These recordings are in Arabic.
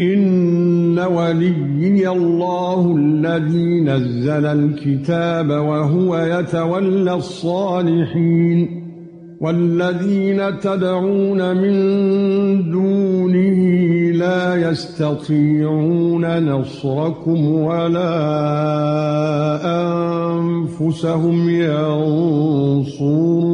ان وليي الله الذي نزل الكتاب وهو يتولى الصالحين والذين تدعون من دونه لا يستطيعون نصركم ولا انفسهم ينصرون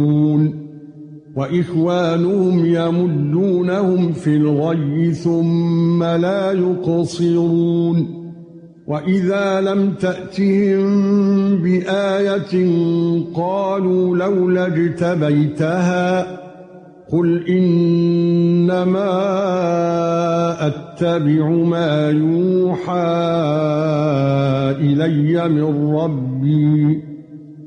وَإِخْوَانُهُمْ يَمُدُّونَهُمْ فِي الْغَيِّ ثُمَّ لَا يُقْصِرُونَ وَإِذَا لَمْ تَأْتِهِم بِآيَةٍ قَالُوا لَوْلَا اجْتَبَيْتَهَا قُلْ إِنَّمَا أَتَّبِعُ مَا يُوحَى إِلَيَّ مِنْ رَبِّي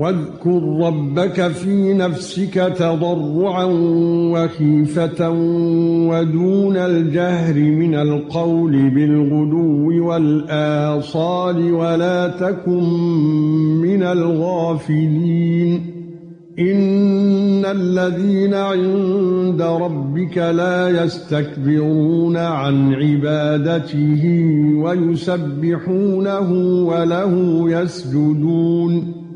واذكر ربك في نفسك تضرعا وخيفة ودون الجهر من القول بالغدو والآصال ولا تكن من الغافلين. إن الذين عند ربك لا يستكبرون عن عبادته ويسبحونه وله يسجدون.